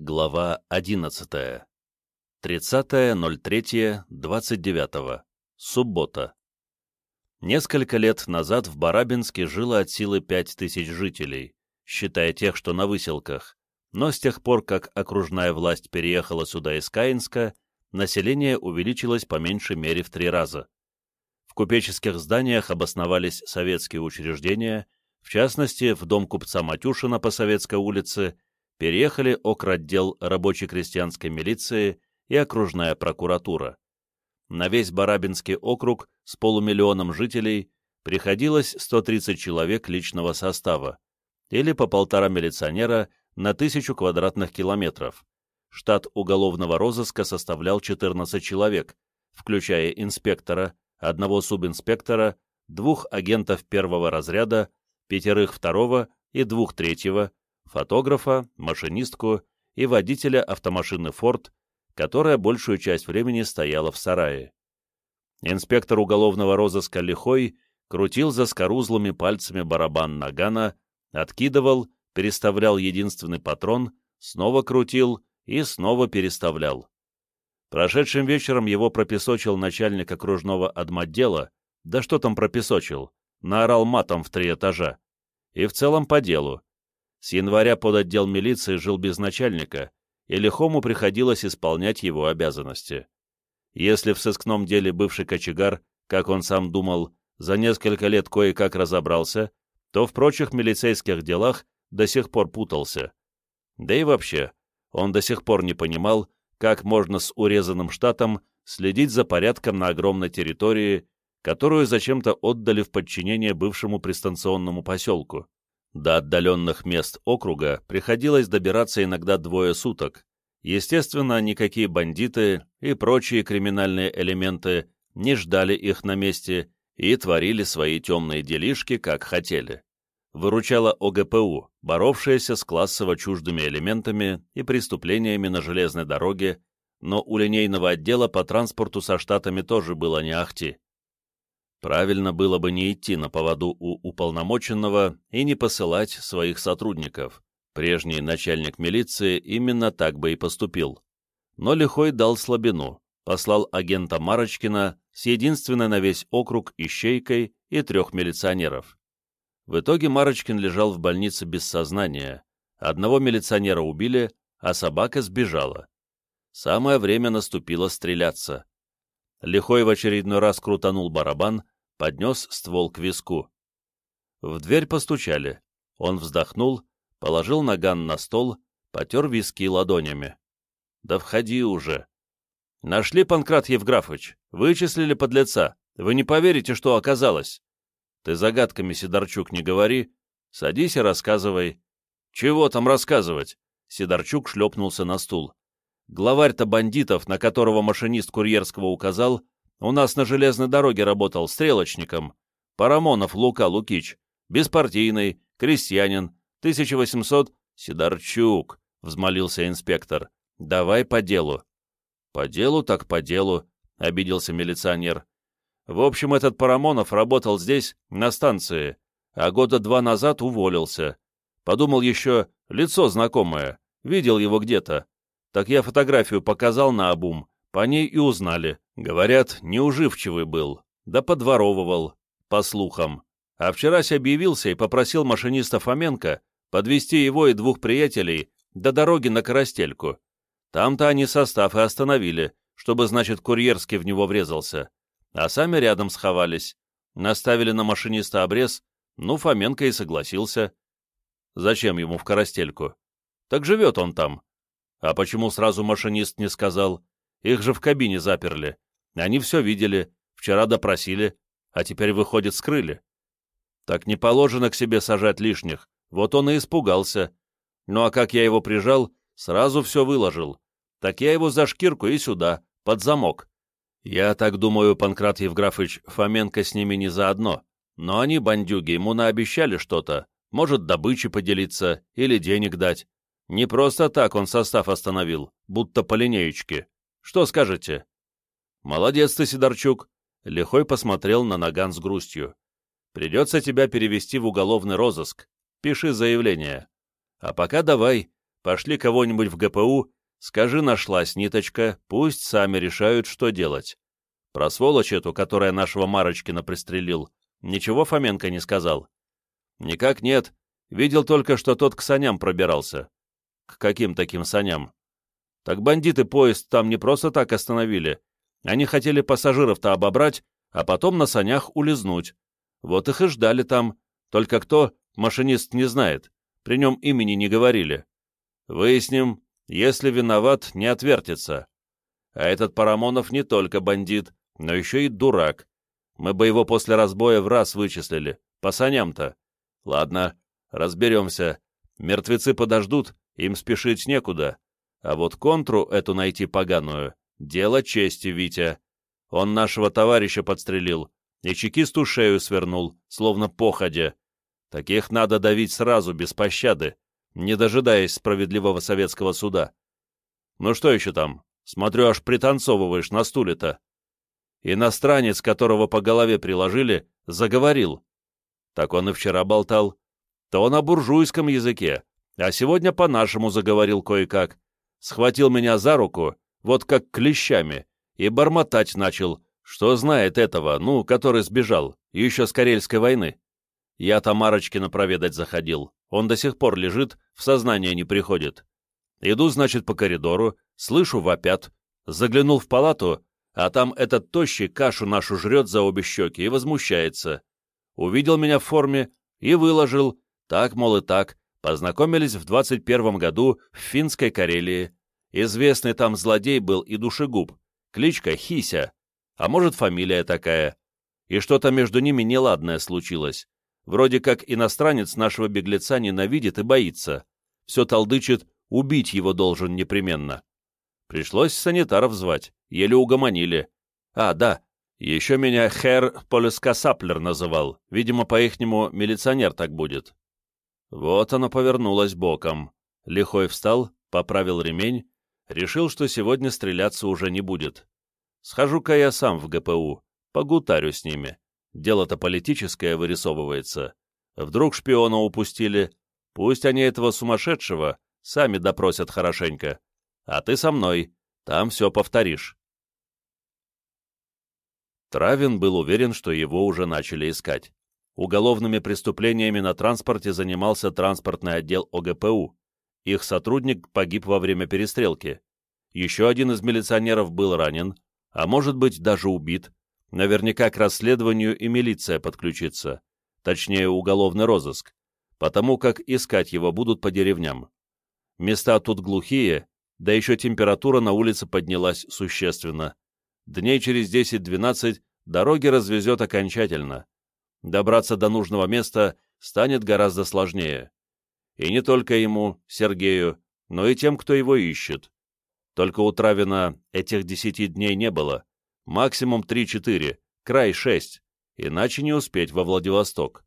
Глава 11. 30.03.29. Суббота. Несколько лет назад в Барабинске жило от силы 5000 жителей, считая тех, что на выселках, но с тех пор, как окружная власть переехала сюда из Каинска, население увеличилось по меньшей мере в три раза. В купеческих зданиях обосновались советские учреждения, в частности, в дом купца Матюшина по Советской улице переехали окротдел рабоче-крестьянской милиции и окружная прокуратура. На весь Барабинский округ с полумиллионом жителей приходилось 130 человек личного состава, или по полтора милиционера на тысячу квадратных километров. Штат уголовного розыска составлял 14 человек, включая инспектора, одного субинспектора, двух агентов первого разряда, пятерых второго и двух третьего, фотографа, машинистку и водителя автомашины «Форд», которая большую часть времени стояла в сарае. Инспектор уголовного розыска Лихой крутил за скорузлыми пальцами барабан нагана, откидывал, переставлял единственный патрон, снова крутил и снова переставлял. Прошедшим вечером его пропесочил начальник окружного адмотдела, да что там пропесочил, наорал матом в три этажа. И в целом по делу. С января под отдел милиции жил без начальника, и Лихому приходилось исполнять его обязанности. Если в сыскном деле бывший кочегар, как он сам думал, за несколько лет кое-как разобрался, то в прочих милицейских делах до сих пор путался. Да и вообще, он до сих пор не понимал, как можно с урезанным штатом следить за порядком на огромной территории, которую зачем-то отдали в подчинение бывшему пристанционному поселку. До отдаленных мест округа приходилось добираться иногда двое суток. Естественно, никакие бандиты и прочие криминальные элементы не ждали их на месте и творили свои темные делишки, как хотели. Выручала ОГПУ, боровшаяся с классово чуждыми элементами и преступлениями на железной дороге, но у линейного отдела по транспорту со штатами тоже было не ахти. Правильно было бы не идти на поводу у уполномоченного и не посылать своих сотрудников. Прежний начальник милиции именно так бы и поступил. Но Лихой дал слабину, послал агента Марочкина с единственной на весь округ ищейкой и трех милиционеров. В итоге Марочкин лежал в больнице без сознания, одного милиционера убили, а собака сбежала. Самое время наступило стреляться. Лихой в очередной раз крутанул барабан, поднес ствол к виску. В дверь постучали. Он вздохнул, положил наган на стол, потер виски ладонями. «Да входи уже!» «Нашли, Панкрат Евграфович, вычислили подлеца. Вы не поверите, что оказалось!» «Ты загадками, Сидорчук, не говори. Садись и рассказывай». «Чего там рассказывать?» Сидорчук шлепнулся на стул. Главарь-то бандитов, на которого машинист курьерского указал, у нас на железной дороге работал стрелочником. Парамонов Лука Лукич. Беспартийный, крестьянин, 1800... Сидорчук, взмолился инспектор. Давай по делу. По делу так по делу, обиделся милиционер. В общем, этот Парамонов работал здесь, на станции, а года два назад уволился. Подумал еще, лицо знакомое, видел его где-то. Так я фотографию показал на обум, по ней и узнали. Говорят, неуживчивый был, да подворовывал, по слухам. А вчерась объявился и попросил машиниста Фоменко подвести его и двух приятелей до дороги на Коростельку. Там-то они состав и остановили, чтобы, значит, курьерский в него врезался. А сами рядом сховались. Наставили на машиниста обрез, ну, Фоменко и согласился. Зачем ему в Коростельку? Так живет он там. А почему сразу машинист не сказал? Их же в кабине заперли. Они все видели, вчера допросили, а теперь, выходит, скрыли. Так не положено к себе сажать лишних, вот он и испугался. Ну а как я его прижал, сразу все выложил. Так я его за шкирку и сюда, под замок. Я так думаю, Панкрат Евграфович, Фоменко с ними не заодно. Но они, бандюги, ему наобещали что-то. Может, добычи поделиться или денег дать. Не просто так он состав остановил, будто по линеечке. Что скажете?» «Молодец ты, Сидорчук!» Лихой посмотрел на Наган с грустью. «Придется тебя перевести в уголовный розыск. Пиши заявление. А пока давай, пошли кого-нибудь в ГПУ, скажи, нашлась ниточка, пусть сами решают, что делать. Про сволочь эту, которая нашего Марочкина пристрелил, ничего Фоменко не сказал. Никак нет, видел только, что тот к саням пробирался. К каким таким саням? Так бандиты поезд там не просто так остановили. Они хотели пассажиров-то обобрать, а потом на санях улизнуть. Вот их и ждали там. Только кто, машинист не знает. При нем имени не говорили. Выясним, если виноват, не отвертится. А этот Парамонов не только бандит, но еще и дурак. Мы бы его после разбоя в раз вычислили. По саням-то. Ладно, разберемся. Мертвецы подождут, им спешить некуда. А вот контру эту найти поганую — дело чести, Витя. Он нашего товарища подстрелил и чекисту шею свернул, словно походя. Таких надо давить сразу, без пощады, не дожидаясь справедливого советского суда. Ну что еще там? Смотрю, аж пританцовываешь на стуле-то. Иностранец, которого по голове приложили, заговорил. Так он и вчера болтал. То о буржуйском языке, а сегодня по-нашему заговорил кое-как. Схватил меня за руку, вот как клещами, и бормотать начал, что знает этого, ну, который сбежал, еще с Карельской войны. Я Тамарочкина проведать заходил. Он до сих пор лежит, в сознание не приходит. Иду, значит, по коридору, слышу вопят. Заглянул в палату, а там этот тощий кашу нашу жрет за обе щеки и возмущается. Увидел меня в форме и выложил, так, мол, и так, познакомились в 21 году в финской Карелии. Известный там злодей был и душегуб, кличка Хися, а может, фамилия такая. И что-то между ними неладное случилось. Вроде как иностранец нашего беглеца ненавидит и боится. Все толдычит, убить его должен непременно. Пришлось санитаров звать, еле угомонили. А, да, еще меня Хер Полискасаплер называл, видимо, по-ихнему милиционер так будет. Вот она повернулась боком. Лихой встал, поправил ремень, решил, что сегодня стреляться уже не будет. Схожу-ка я сам в ГПУ, погутарю с ними. Дело-то политическое вырисовывается. Вдруг шпиона упустили. Пусть они этого сумасшедшего сами допросят хорошенько. А ты со мной, там все повторишь. Травин был уверен, что его уже начали искать. Уголовными преступлениями на транспорте занимался транспортный отдел ОГПУ. Их сотрудник погиб во время перестрелки. Еще один из милиционеров был ранен, а может быть даже убит, Наверняка к расследованию и милиция подключится, точнее уголовный розыск, потому как искать его будут по деревням. Места тут глухие, да еще температура на улице поднялась существенно. Дней через 10-12 дороги развезет окончательно. Добраться до нужного места станет гораздо сложнее. И не только ему, Сергею, но и тем, кто его ищет. Только у Травина этих десяти дней не было, максимум 3-4, край 6, иначе не успеть во Владивосток.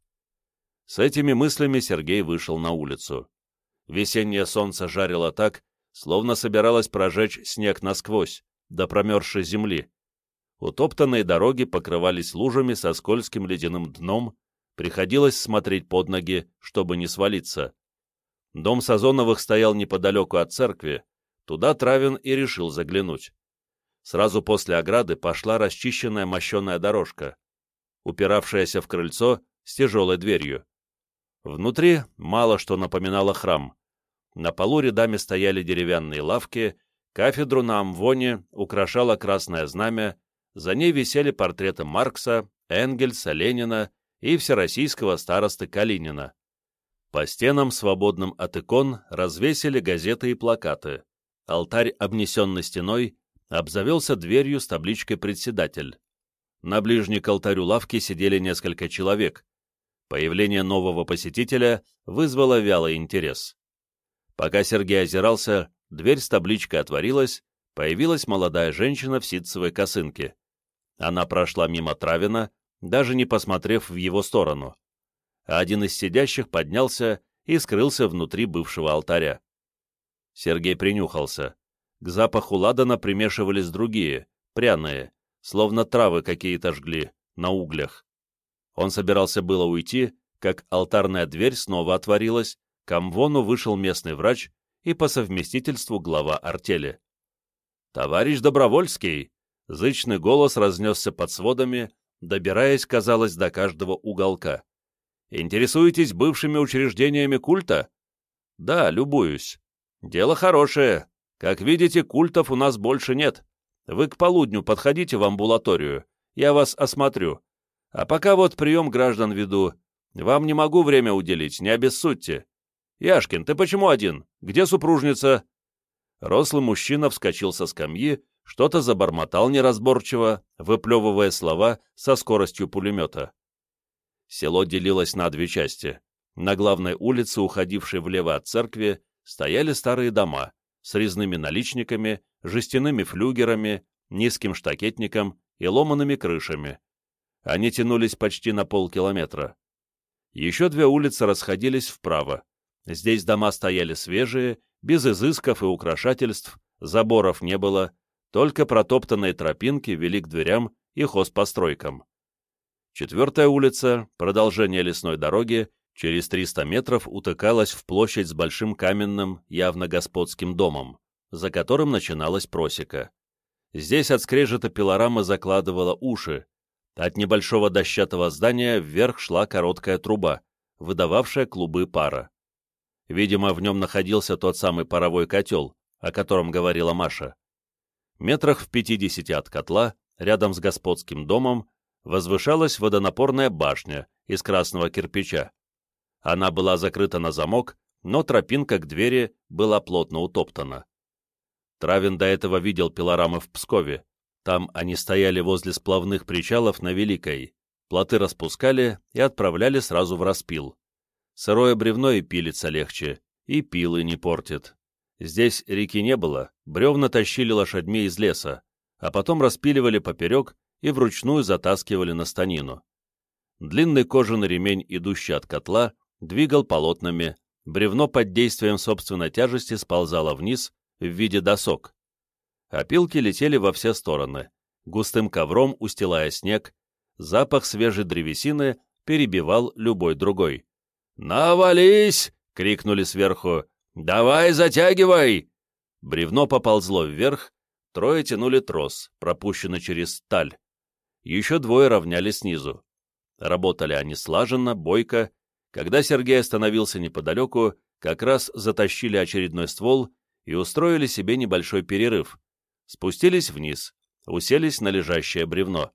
С этими мыслями Сергей вышел на улицу. Весеннее солнце жарило так, словно собиралось прожечь снег насквозь, до промерзшей земли. Утоптанные дороги покрывались лужами со скользким ледяным дном, приходилось смотреть под ноги, чтобы не свалиться. Дом Сазоновых стоял неподалеку от церкви, туда Травин и решил заглянуть. Сразу после ограды пошла расчищенная мощеная дорожка, упиравшаяся в крыльцо с тяжелой дверью. Внутри мало что напоминало храм. На полу рядами стояли деревянные лавки, кафедру на амвоне украшало красное знамя, за ней висели портреты Маркса, Энгельса, Ленина и всероссийского старосты Калинина. По стенам, свободным от икон, развесили газеты и плакаты. Алтарь, обнесенный стеной, обзавелся дверью с табличкой «Председатель». На ближней к алтарю лавки сидели несколько человек. Появление нового посетителя вызвало вялый интерес. Пока Сергей озирался, дверь с табличкой отворилась, появилась молодая женщина в ситцевой косынке. Она прошла мимо Травина, даже не посмотрев в его сторону. Один из сидящих поднялся и скрылся внутри бывшего алтаря. Сергей принюхался. К запаху ладана примешивались другие, пряные, словно травы какие-то жгли, на углях. Он собирался было уйти, как алтарная дверь снова отворилась, к Амвону вышел местный врач и по совместительству глава артели. «Товарищ Добровольский!» — зычный голос разнесся под сводами, добираясь, казалось, до каждого уголка. «Интересуетесь бывшими учреждениями культа?» «Да, любуюсь. Дело хорошее. Как видите, культов у нас больше нет. Вы к полудню подходите в амбулаторию, я вас осмотрю. А пока вот прием граждан веду. Вам не могу время уделить, не обессудьте. Яшкин, ты почему один? Где супружница?» Рослый мужчина вскочил со скамьи, что-то забормотал неразборчиво, выплевывая слова со скоростью пулемета. Село делилось на две части. На главной улице, уходившей влево от церкви, стояли старые дома с резными наличниками, жестяными флюгерами, низким штакетником и ломаными крышами. Они тянулись почти на полкилометра. Еще две улицы расходились вправо. Здесь дома стояли свежие, без изысков и украшательств, заборов не было, только протоптанные тропинки вели к дверям и хозпостройкам. Четвертая улица, продолжение лесной дороги, через 300 метров утыкалась в площадь с большим каменным, явно господским домом, за которым начиналась просека. Здесь от скрежета пилорама закладывала уши. От небольшого дощатого здания вверх шла короткая труба, выдававшая клубы пара. Видимо, в нем находился тот самый паровой котел, о котором говорила Маша. Метрах в пятидесяти от котла, рядом с господским домом, возвышалась водонапорная башня из красного кирпича. Она была закрыта на замок, но тропинка к двери была плотно утоптана. Травин до этого видел пилорамы в Пскове. Там они стояли возле сплавных причалов на Великой. Плоты распускали и отправляли сразу в распил. Сырое бревно и пилится легче, и пилы не портит. Здесь реки не было, бревна тащили лошадьми из леса, а потом распиливали поперек и вручную затаскивали на станину. Длинный кожаный ремень, идущий от котла, двигал полотнами, бревно под действием собственной тяжести сползало вниз, в виде досок. Опилки летели во все стороны, густым ковром устилая снег, запах свежей древесины перебивал любой другой. «Навались!» — крикнули сверху. «Давай, затягивай!» Бревно поползло вверх, трое тянули трос, пропущенный через сталь. Еще двое равняли снизу. Работали они слаженно, бойко. Когда Сергей остановился неподалеку, как раз затащили очередной ствол и устроили себе небольшой перерыв. Спустились вниз, уселись на лежащее бревно.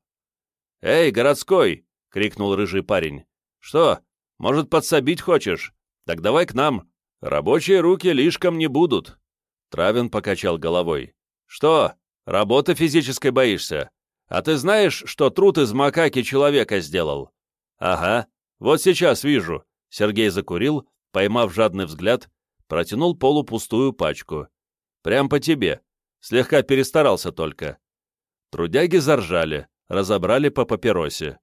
«Эй, городской!» — крикнул рыжий парень. «Что, может, подсобить хочешь? Так давай к нам. Рабочие руки лишком не будут». Травин покачал головой. «Что, работы физической боишься? А ты знаешь, что труд из макаки человека сделал?» «Ага, вот сейчас вижу». Сергей закурил, поймав жадный взгляд, протянул полупустую пачку. «Прям по тебе. Слегка перестарался только». Трудяги заржали, разобрали по папиросе.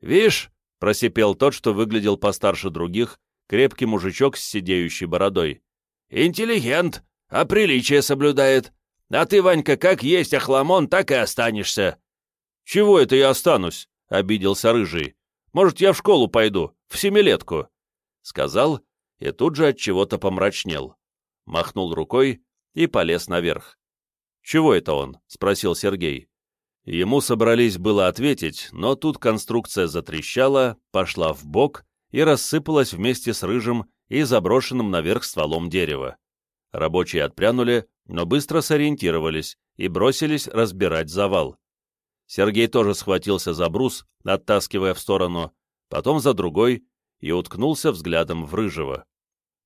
«Вишь!» — просипел тот, что выглядел постарше других, крепкий мужичок с сидеющей бородой. «Интеллигент, а приличие соблюдает. А ты, Ванька, как есть охламон, так и останешься». «Чего это я останусь?» — обиделся Рыжий. «Может, я в школу пойду, в семилетку?» Сказал и тут же от чего-то помрачнел. Махнул рукой и полез наверх. «Чего это он?» — спросил Сергей. Ему собрались было ответить, но тут конструкция затрещала, пошла в бок и рассыпалась вместе с рыжим и заброшенным наверх стволом дерева. Рабочие отпрянули, но быстро сориентировались и бросились разбирать завал. Сергей тоже схватился за брус, оттаскивая в сторону, потом за другой и уткнулся взглядом в рыжего.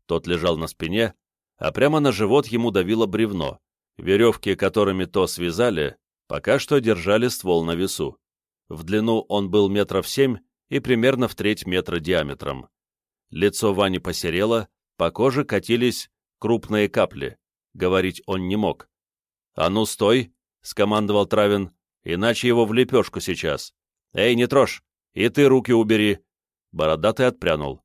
Тот лежал на спине, а прямо на живот ему давило бревно. Веревки, которыми то связали, пока что держали ствол на весу. В длину он был метров семь и примерно в треть метра диаметром. Лицо Вани посерело, по коже катились крупные капли. Говорить он не мог. «А ну, стой!» — скомандовал Травин. «Иначе его в лепешку сейчас. Эй, не трожь! И ты руки убери!» Бородатый отпрянул.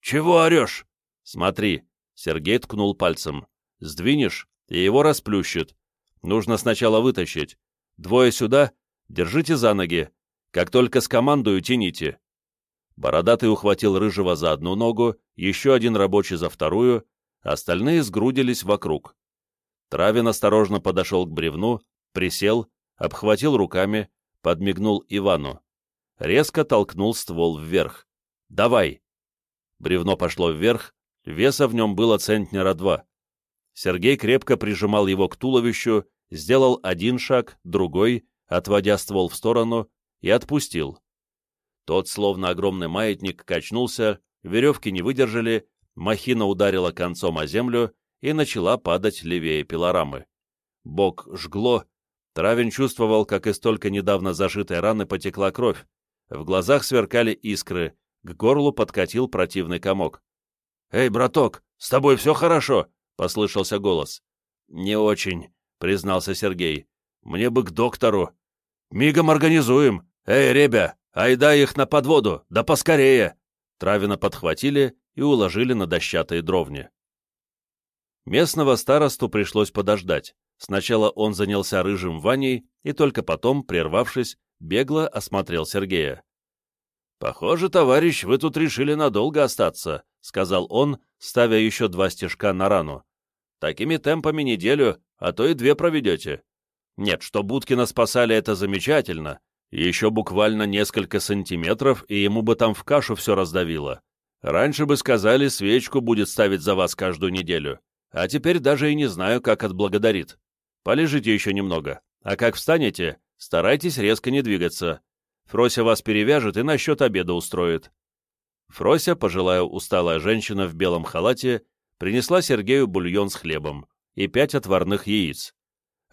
«Чего орешь?» «Смотри», — Сергей ткнул пальцем. «Сдвинешь, и его расплющит. Нужно сначала вытащить. Двое сюда, держите за ноги. Как только скомандую, тяните». Бородатый ухватил Рыжего за одну ногу, еще один рабочий за вторую, Остальные сгрудились вокруг. Травин осторожно подошел к бревну, присел, обхватил руками, подмигнул Ивану. Резко толкнул ствол вверх. «Давай!» Бревно пошло вверх, веса в нем было центнера два. Сергей крепко прижимал его к туловищу, сделал один шаг, другой, отводя ствол в сторону, и отпустил. Тот, словно огромный маятник, качнулся, веревки не выдержали, махина ударила концом о землю и начала падать левее пилорамы. Бок жгло, Травин чувствовал, как из только недавно зашитой раны потекла кровь, в глазах сверкали искры, к горлу подкатил противный комок. «Эй, браток, с тобой все хорошо?» — послышался голос. «Не очень», — признался Сергей. «Мне бы к доктору». «Мигом организуем. Эй, ребя, айда их на подводу, да поскорее!» Травина подхватили и уложили на дощатые дровни. Местного старосту пришлось подождать. Сначала он занялся рыжим Ваней и только потом, прервавшись, бегло осмотрел Сергея. «Похоже, товарищ, вы тут решили надолго остаться», — сказал он, ставя еще два стежка на рану. «Такими темпами неделю, а то и две проведете. Нет, что Будкина спасали, это замечательно. Еще буквально несколько сантиметров, и ему бы там в кашу все раздавило. Раньше бы сказали, свечку будет ставить за вас каждую неделю. А теперь даже и не знаю, как отблагодарит. Полежите еще немного, а как встанете, старайтесь резко не двигаться. Фрося вас перевяжет и насчет обеда устроит». Фрося, пожилая усталая женщина в белом халате, принесла Сергею бульон с хлебом и пять отварных яиц.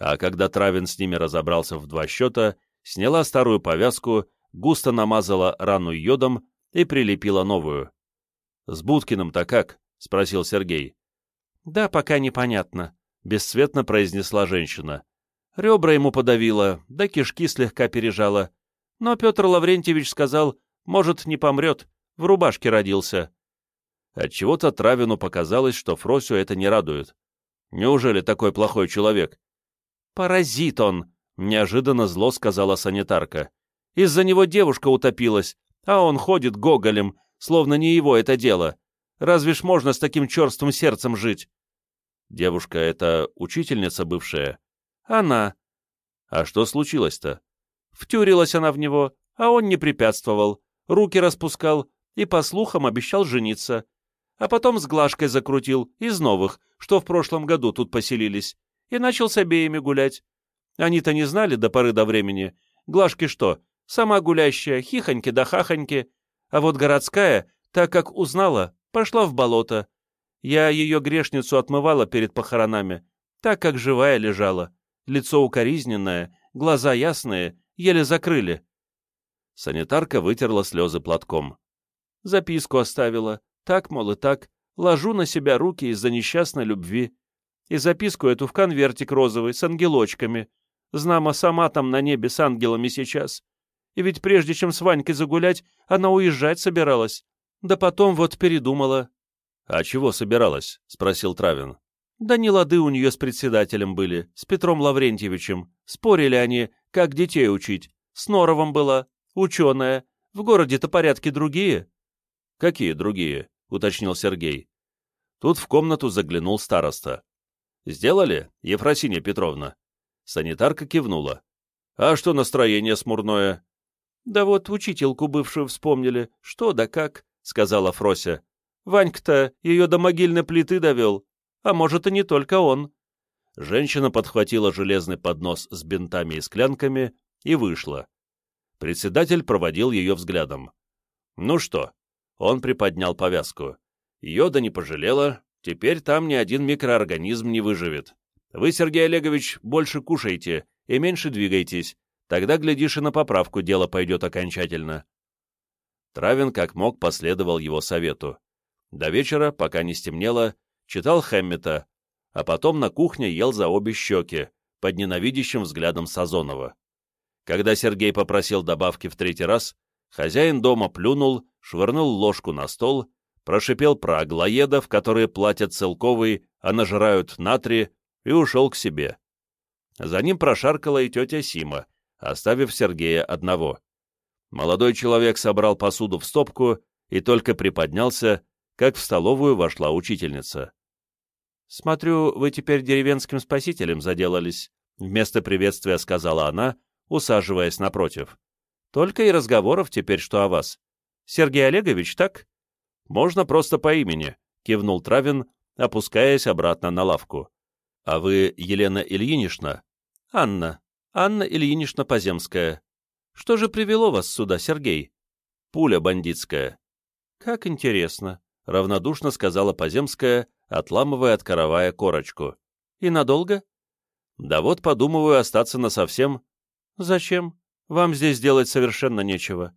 А когда Травин с ними разобрался в два счета, сняла старую повязку, густо намазала рану йодом и прилепила новую. «С Будкиным-то как?» — спросил Сергей. «Да, пока непонятно», — бесцветно произнесла женщина. Ребра ему подавило, да кишки слегка пережала. Но Петр Лаврентьевич сказал, может, не помрет, в рубашке родился. Отчего-то Травину показалось, что Фросю это не радует. Неужели такой плохой человек? «Паразит он!» — неожиданно зло сказала санитарка. «Из-за него девушка утопилась, а он ходит гоголем, словно не его это дело. Разве ж можно с таким черствым сердцем жить?» «Девушка — это учительница бывшая?» «Она». «А что случилось-то?» Втюрилась она в него, а он не препятствовал, руки распускал и, по слухам, обещал жениться. А потом с Глашкой закрутил, из новых, что в прошлом году тут поселились, и начал с обеими гулять. Они-то не знали до поры до времени. Глашки что, сама гулящая, хихоньки да хахоньки, а вот городская, так как узнала, пошла в болото. Я ее грешницу отмывала перед похоронами, так как живая лежала, лицо укоризненное, глаза ясные, еле закрыли. Санитарка вытерла слезы платком. Записку оставила. Так, мол, и так. Ложу на себя руки из-за несчастной любви. И записку эту в конвертик розовый, с ангелочками. Знамо сама там на небе с ангелами сейчас. И ведь прежде чем с Ванькой загулять, она уезжать собиралась. Да потом вот передумала. — А чего собиралась? — спросил Травин. — Да не лады у нее с председателем были, с Петром Лаврентьевичем. Спорили они, как детей учить. С Норовом была, ученая. В городе-то порядки другие. — Какие другие? — уточнил Сергей. Тут в комнату заглянул староста. — Сделали, Ефросинья Петровна? Санитарка кивнула. — А что настроение смурное? — Да вот учительку бывшую вспомнили. Что да как, — сказала Фрося. — Ванька-то ее до могильной плиты довел. А может, и не только он. Женщина подхватила железный поднос с бинтами и склянками и вышла. Председатель проводил ее взглядом. «Ну что?» Он приподнял повязку. «Йода не пожалела, теперь там ни один микроорганизм не выживет. Вы, Сергей Олегович, больше кушайте и меньше двигайтесь, тогда, глядишь, и на поправку дело пойдет окончательно». Травин как мог последовал его совету. До вечера, пока не стемнело, читал Хэммета, а потом на кухне ел за обе щеки, под ненавидящим взглядом Сазонова. Когда Сергей попросил добавки в третий раз, хозяин дома плюнул, швырнул ложку на стол, прошипел про аглоедов, которые платят целковый, а нажирают натрий, и ушел к себе. За ним прошаркала и тетя Сима, оставив Сергея одного. Молодой человек собрал посуду в стопку и только приподнялся, как в столовую вошла учительница. «Смотрю, вы теперь деревенским спасителем заделались», — вместо приветствия сказала она, усаживаясь напротив. «Только и разговоров теперь, что о вас. Сергей Олегович, так?» «Можно просто по имени», — кивнул Травин, опускаясь обратно на лавку. «А вы Елена Ильинична?» «Анна. Анна Ильинична Поземская. Что же привело вас сюда, Сергей?» «Пуля бандитская». «Как интересно», — равнодушно сказала Поземская, отламывая от каравая корочку. «И надолго?» «Да вот подумываю остаться насовсем». «Зачем? Вам здесь делать совершенно нечего».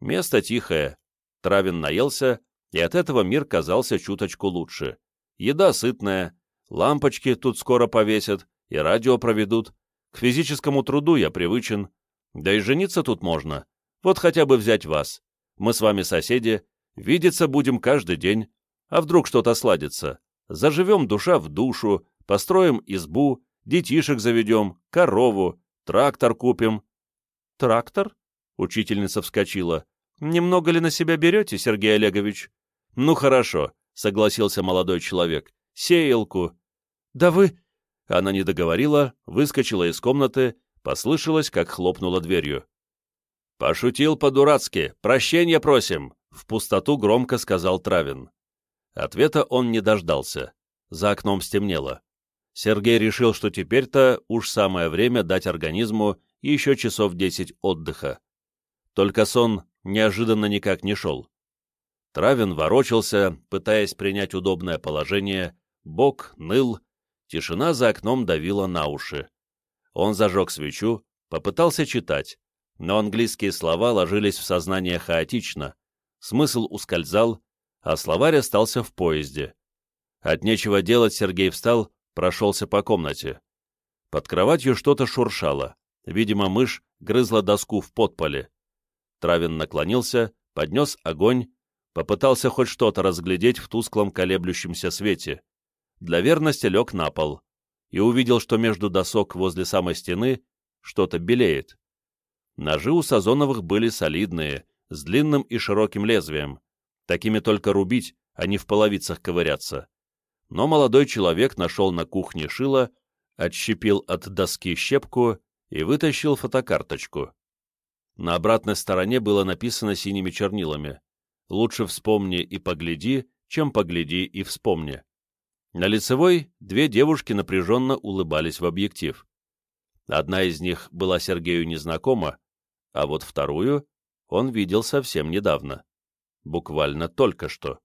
«Место тихое». Травин наелся, и от этого мир казался чуточку лучше. Еда сытная, лампочки тут скоро повесят и радио проведут. К физическому труду я привычен. Да и жениться тут можно. Вот хотя бы взять вас. Мы с вами соседи, видеться будем каждый день. А вдруг что-то сладится? Заживем душа в душу, построим избу, детишек заведем, корову, трактор купим. Трактор? Учительница вскочила. Немного ли на себя берете, Сергей Олегович? Ну хорошо, согласился молодой человек. Сеялку. Да вы... Она не договорила, выскочила из комнаты, послышалось, как хлопнула дверью. «Пошутил по-дурацки! Прощения просим!» — в пустоту громко сказал Травин. Ответа он не дождался. За окном стемнело. Сергей решил, что теперь-то уж самое время дать организму еще часов десять отдыха. Только сон неожиданно никак не шел. Травин ворочался, пытаясь принять удобное положение, бок ныл, тишина за окном давила на уши. Он зажег свечу, попытался читать, но английские слова ложились в сознание хаотично, смысл ускользал, а словарь остался в поезде. От нечего делать Сергей встал, прошелся по комнате. Под кроватью что-то шуршало, видимо, мышь грызла доску в подполе. Травин наклонился, поднес огонь, попытался хоть что-то разглядеть в тусклом колеблющемся свете. Для верности лег на пол и увидел, что между досок возле самой стены что-то белеет. Ножи у Сазоновых были солидные, с длинным и широким лезвием. Такими только рубить, а не в половицах ковыряться. Но молодой человек нашел на кухне шило, отщепил от доски щепку и вытащил фотокарточку. На обратной стороне было написано синими чернилами лучше вспомни и погляди, чем погляди и вспомни. На лицевой две девушки напряженно улыбались в объектив. Одна из них была Сергею незнакома, а вот вторую он видел совсем недавно. Буквально только что.